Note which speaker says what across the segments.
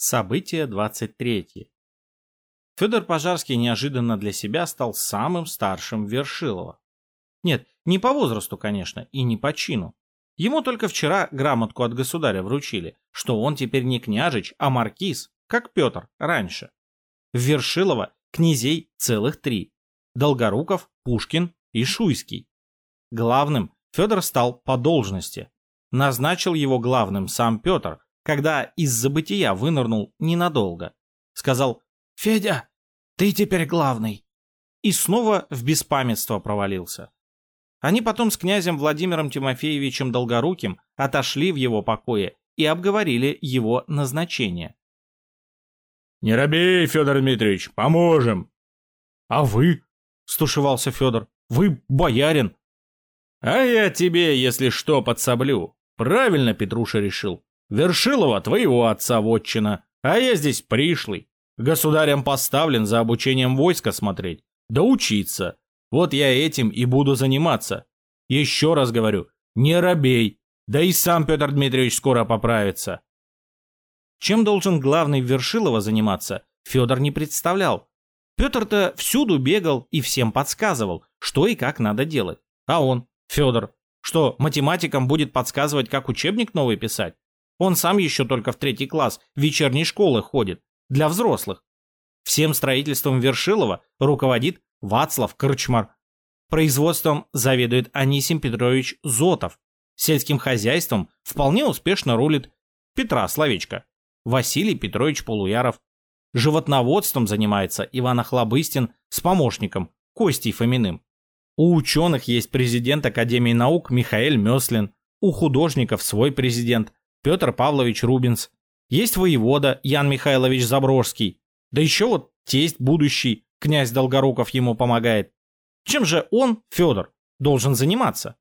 Speaker 1: Событие 23. Федор Пожарский неожиданно для себя стал самым старшим Вершилова. Нет, не по возрасту, конечно, и не по чину. Ему только вчера грамотку от государя вручили, что он теперь не княжич, а маркиз, как Петр раньше. В Вершилова князей целых три. Долгоруков, Пушкин и Шуйский. Главным Федор стал по должности. Назначил его главным сам Петр, когда из забытия вынырнул ненадолго. Сказал «Федя, ты теперь главный». И снова в беспамятство провалился. Они потом с князем Владимиром Тимофеевичем Долгоруким отошли в его покое и обговорили его назначение.
Speaker 2: «Не робей, Федор Дмитриевич, поможем!»
Speaker 1: «А вы?» — стушевался Федор. «Вы боярин!»
Speaker 2: «А я тебе, если что, подсоблю. Правильно Петруша решил. Вершилова твоего отца вотчина, а я здесь пришлый. Государем поставлен за обучением войска смотреть, да учиться. Вот я этим и буду заниматься. Еще раз говорю, не робей, да и сам Петр Дмитриевич скоро поправится.
Speaker 1: Чем должен главный Вершилова заниматься, Федор не представлял. Петр-то всюду бегал и всем подсказывал, что и как надо делать. А он, Федор, что математикам будет подсказывать, как учебник новый писать? Он сам еще только в третий класс вечерней школы ходит, для взрослых. Всем строительством Вершилова руководит Вацлав Крчмар. Производством заведует Анисим Петрович Зотов. Сельским хозяйством вполне успешно рулит Петра Словечко, Василий Петрович Полуяров. Животноводством занимается Иван Охлобыстин с помощником Костей Фоминым. У ученых есть президент Академии наук Михаил Мёслин, у художников свой президент Петр Павлович Рубинс, есть воевода Ян Михайлович Заброжский, да еще вот тесть будущий, князь Долгоруков ему помогает. Чем же он, Федор, должен заниматься?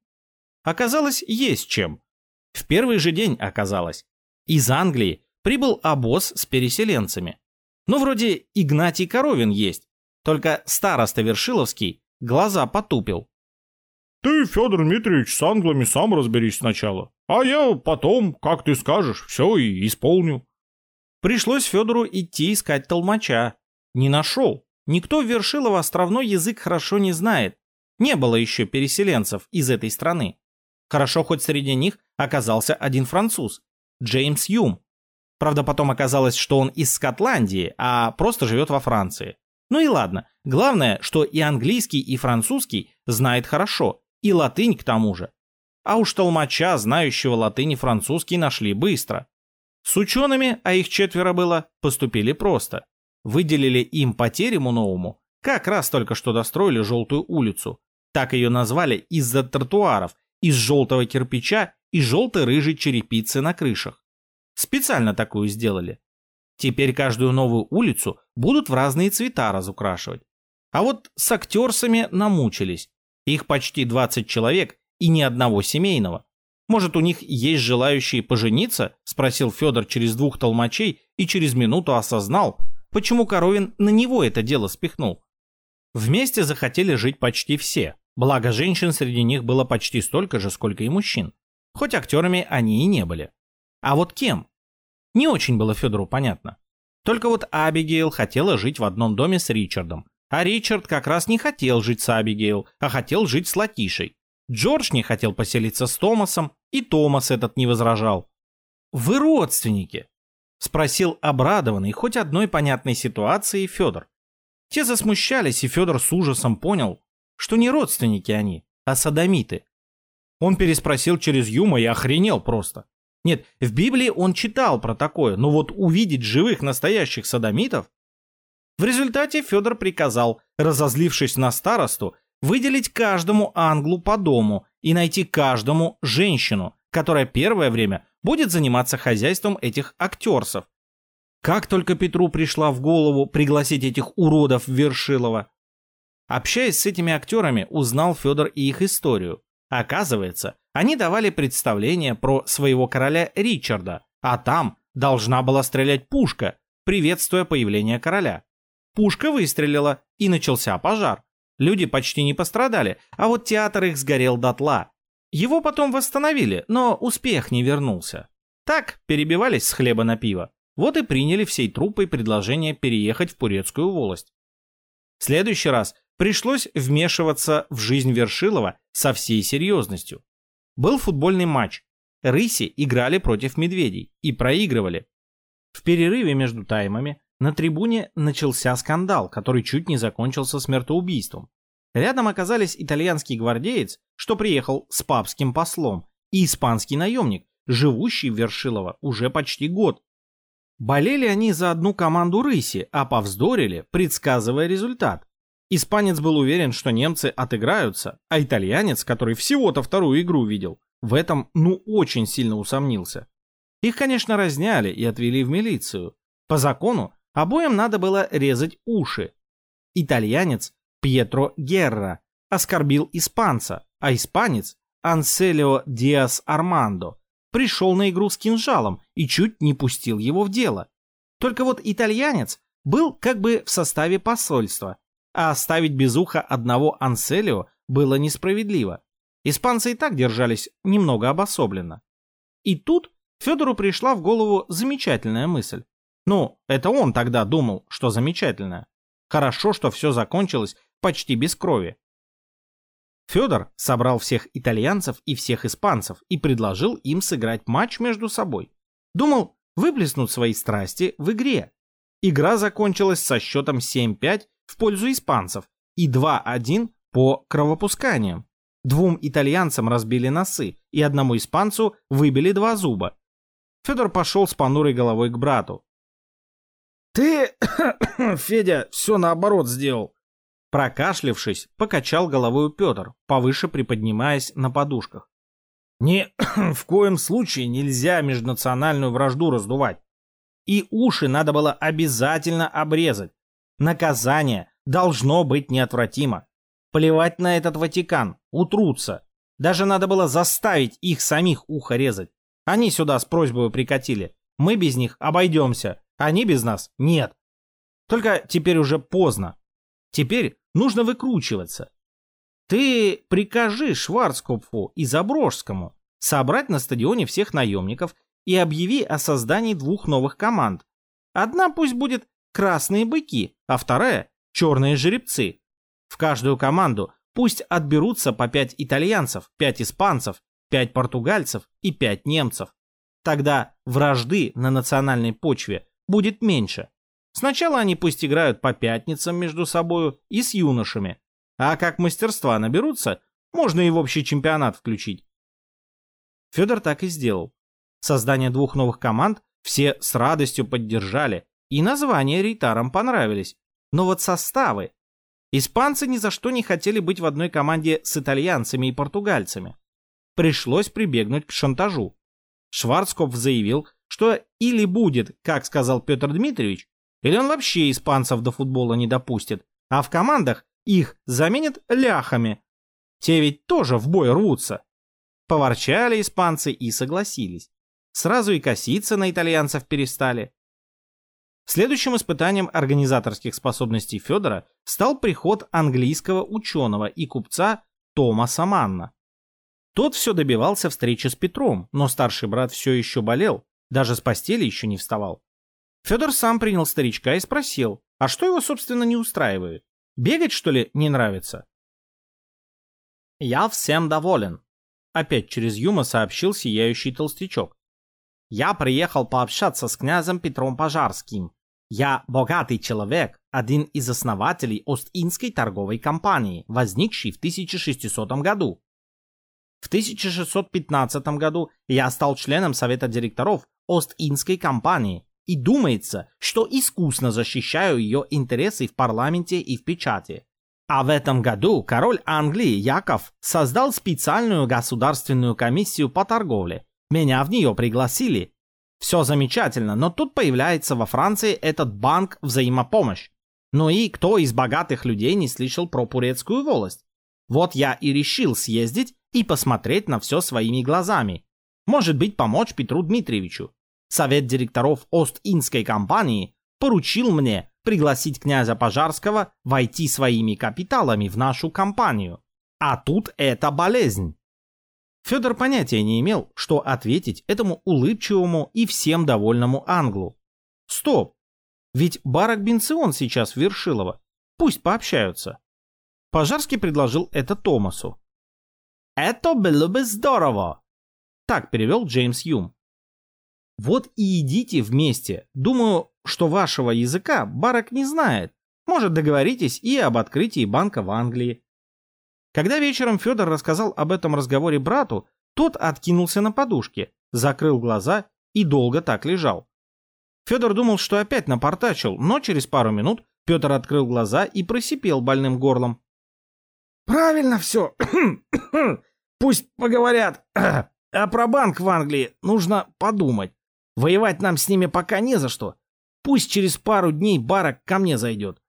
Speaker 1: Оказалось, есть чем. В первый же день оказалось. Из Англии прибыл обоз с переселенцами. Ну, вроде Игнатий Коровин есть, только староста Вершиловский глаза потупил.
Speaker 2: Ты, Федор Дмитриевич, с англами сам разберись сначала. А я потом, как ты скажешь, все и исполню.
Speaker 1: Пришлось Федору идти искать толмача. Не нашел. Никто в Вершилово островной язык хорошо не знает. Не было еще переселенцев из этой страны. Хорошо, хоть среди них оказался один француз, Джеймс Юм. Правда, потом оказалось, что он из Скотландии, а просто живет во Франции. Ну и ладно. Главное, что и английский, и французский знает хорошо, и латынь к тому же. А уж толмача, знающего латынь и французский, нашли быстро. С учеными, а их четверо было, поступили просто. Выделили им по терему новому, как раз только что достроили желтую улицу. Так ее назвали из-за тротуаров, из желтого кирпича и желто-рыжей черепицы на крышах. Специально такую сделали. Теперь каждую новую улицу будут в разные цвета разукрашивать. А вот с актерсами намучились. Их почти 20 человек и ни одного семейного. Может, у них есть желающие пожениться? Спросил Федор через двух толмачей и через минуту осознал, почему Коровин на него это дело спихнул. Вместе захотели жить почти все, благо женщин среди них было почти столько же, сколько и мужчин. Хоть актерами они и не были. А вот кем? Не очень было Федору понятно. Только вот Абигейл хотела жить в одном доме с Ричардом, а Ричард как раз не хотел жить с Абигейл, а хотел жить с Латишей. Джордж не хотел поселиться с Томасом, и Томас этот не возражал. «Вы родственники?» — спросил обрадованный хоть одной понятной ситуации Федор. Те засмущались, и Федор с ужасом понял, что не родственники они, а садомиты. Он переспросил через Юма и охренел просто. Нет, в Библии он читал про такое, но вот увидеть живых настоящих садомитов в результате Федор приказал, разозлившись на старосту, выделить каждому англу по дому и найти каждому женщину, которая первое время будет заниматься хозяйством этих актерсов. Как только Петру пришла в голову пригласить этих уродов Вершилова. Общаясь с этими актерами, узнал Федор и их историю. Оказывается, они давали представление про своего короля Ричарда, а там должна была стрелять пушка, приветствуя появление короля. Пушка выстрелила, и начался пожар. Люди почти не пострадали, а вот театр их сгорел дотла. Его потом восстановили, но успех не вернулся. Так перебивались с хлеба на пиво. Вот и приняли всей труппой предложение переехать в Пурецкую волость. В следующий раз пришлось вмешиваться в жизнь Вершилова со всей серьезностью. Был футбольный матч. Рыси играли против медведей и проигрывали. В перерыве между таймами на трибуне начался скандал, который чуть не закончился смертоубийством. Рядом оказались итальянский гвардеец, что приехал с папским послом, и испанский наемник, живущий в Вершилово уже почти год. Болели они за одну команду рыси, а повздорили, предсказывая результат. Испанец был уверен, что немцы отыграются, а итальянец, который всего-то вторую игру видел, в этом ну очень сильно усомнился. Их, конечно, разняли и отвели в милицию. По закону обоим надо было резать уши. Итальянец Пьетро Герра оскорбил испанца, а испанец Анселио Диас Армандо пришел на игру с кинжалом и чуть не пустил его в дело. Только вот итальянец был как бы в составе посольства, а оставить без уха одного Анселио было несправедливо. Испанцы и так держались немного обособленно. И тут Федору пришла в голову замечательная мысль. Ну, это он тогда думал, что замечательная. Хорошо, что все закончилось почти без крови. Федор собрал всех итальянцев и всех испанцев и предложил им сыграть матч между собой. Думал, выплеснут свои страсти в игре. Игра закончилась со счетом 7-5 в пользу испанцев и 2-1 по кровопусканиям. Двум итальянцам разбили носы, и одному испанцу выбили два зуба. Федор пошел с понурой головой к брату. «Ты, Федя, все наоборот сделал. Прокашлившись, покачал головой Петр, повыше приподнимаясь на подушках. Ни в коем случае нельзя межнациональную вражду раздувать. И уши надо было обязательно обрезать. Наказание должно быть неотвратимо. Плевать на этот Ватикан, утрутся. Даже надо было заставить их самих ухо резать. Они сюда с просьбой прикатили. Мы без них обойдемся, они без нас нет. Только теперь уже поздно. Теперь нужно выкручиваться. Ты прикажи Шварцкопфу и Заброжскому собрать на стадионе всех наемников и объяви о создании двух новых команд. Одна пусть будет «Красные быки», а вторая «Черные жеребцы». В каждую команду пусть отберутся по пять итальянцев, пять испанцев, пять португальцев и пять немцев. Тогда вражды на национальной почве будет меньше. Сначала они пусть играют по пятницам между собою и с юношами. А как мастерства наберутся, можно и в общий чемпионат включить. Федор так и сделал. Создание двух новых команд все с радостью поддержали, и названия рейтарам понравились. Но вот составы. Испанцы ни за что не хотели быть в одной команде с итальянцами и португальцами. Пришлось прибегнуть к шантажу. Шварцкопф заявил, что или будет, как сказал Петр Дмитриевич, или он вообще испанцев до футбола не допустит, а в командах их заменят ляхами. Те ведь тоже в бой рвутся. Поворчали испанцы и согласились. Сразу и коситься на итальянцев перестали. Следующим испытанием организаторских способностей Федора стал приход английского ученого и купца Томаса Манна. Тот все добивался встречи с Петром, но старший брат все еще болел, даже с постели еще не вставал. Федор сам принял старичка и спросил, а что его, собственно, не устраивает? Бегать, что ли, не нравится? «Я всем доволен», — опять через Юма сообщил сияющий толстячок. «Я приехал пообщаться с князем Петром Пожарским. Я богатый человек, один из основателей Ост-Индской торговой компании, возникшей в 1600 году. В 1615 году я стал членом совета директоров Ост-Индской компании, и думается, что искусно защищаю ее интересы в парламенте и в печати. А в этом году король Англии Яков создал специальную государственную комиссию по торговле. Меня в нее пригласили. Все замечательно, но тут появляется во Франции этот банк взаимопомощь. Ну и кто из богатых людей не слышал про Пурецкую волость? Вот я и решил съездить и посмотреть на все своими глазами. Может быть, помочь Петру Дмитриевичу. Совет директоров Ост-Индской компании поручил мне пригласить князя Пожарского войти своими капиталами в нашу компанию. А тут это болезнь. Федор понятия не имел, что ответить этому улыбчивому и всем довольному англу. Стоп! Ведь Барак Бенцион сейчас в Вершилово. Пусть пообщаются. Пожарский предложил это Томасу. «Это было бы здорово!» Так перевел Джеймс Юм. Вот и идите вместе. Думаю, что вашего языка Барак не знает. Может, договоритесь и об открытии банка в Англии. Когда вечером Федор рассказал об этом разговоре брату, тот откинулся на подушке, закрыл глаза и долго так лежал. Федор думал, что опять напортачил, но через пару минут Петр открыл глаза и просипел больным горлом.
Speaker 3: «Правильно все. Пусть поговорят. А про банк в Англии нужно подумать. Воевать нам с ними пока не за что. Пусть через пару дней Барак ко мне зайдет.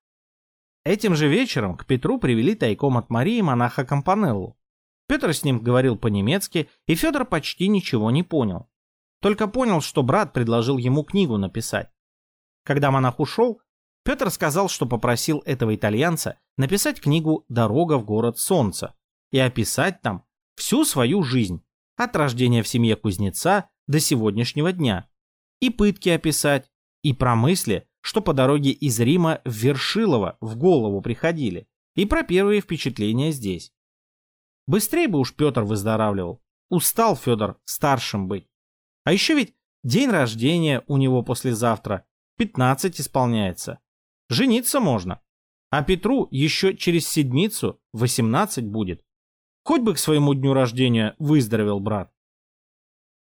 Speaker 1: Этим же вечером к Петру привели тайком от Марии монаха Компанеллу. Петр с ним говорил по-немецки, и Федор почти ничего не понял. Только понял, что брат предложил ему книгу написать. Когда монах ушел, Петр сказал, что попросил этого итальянца написать книгу «Дорога в город солнца» и описать там всю свою жизнь, от рождения в семье кузнеца до сегодняшнего дня, и пытки описать, и про мысли, что по дороге из Рима в Вершилово в голову приходили, и про первые впечатления здесь. Быстрее бы уж Петр выздоравливал. Устал Федор старшим быть. А еще ведь день рождения у него послезавтра, 15 исполняется. Жениться можно. А Петру еще через седмицу 18 будет. Хоть бы к своему дню рождения выздоровел брат.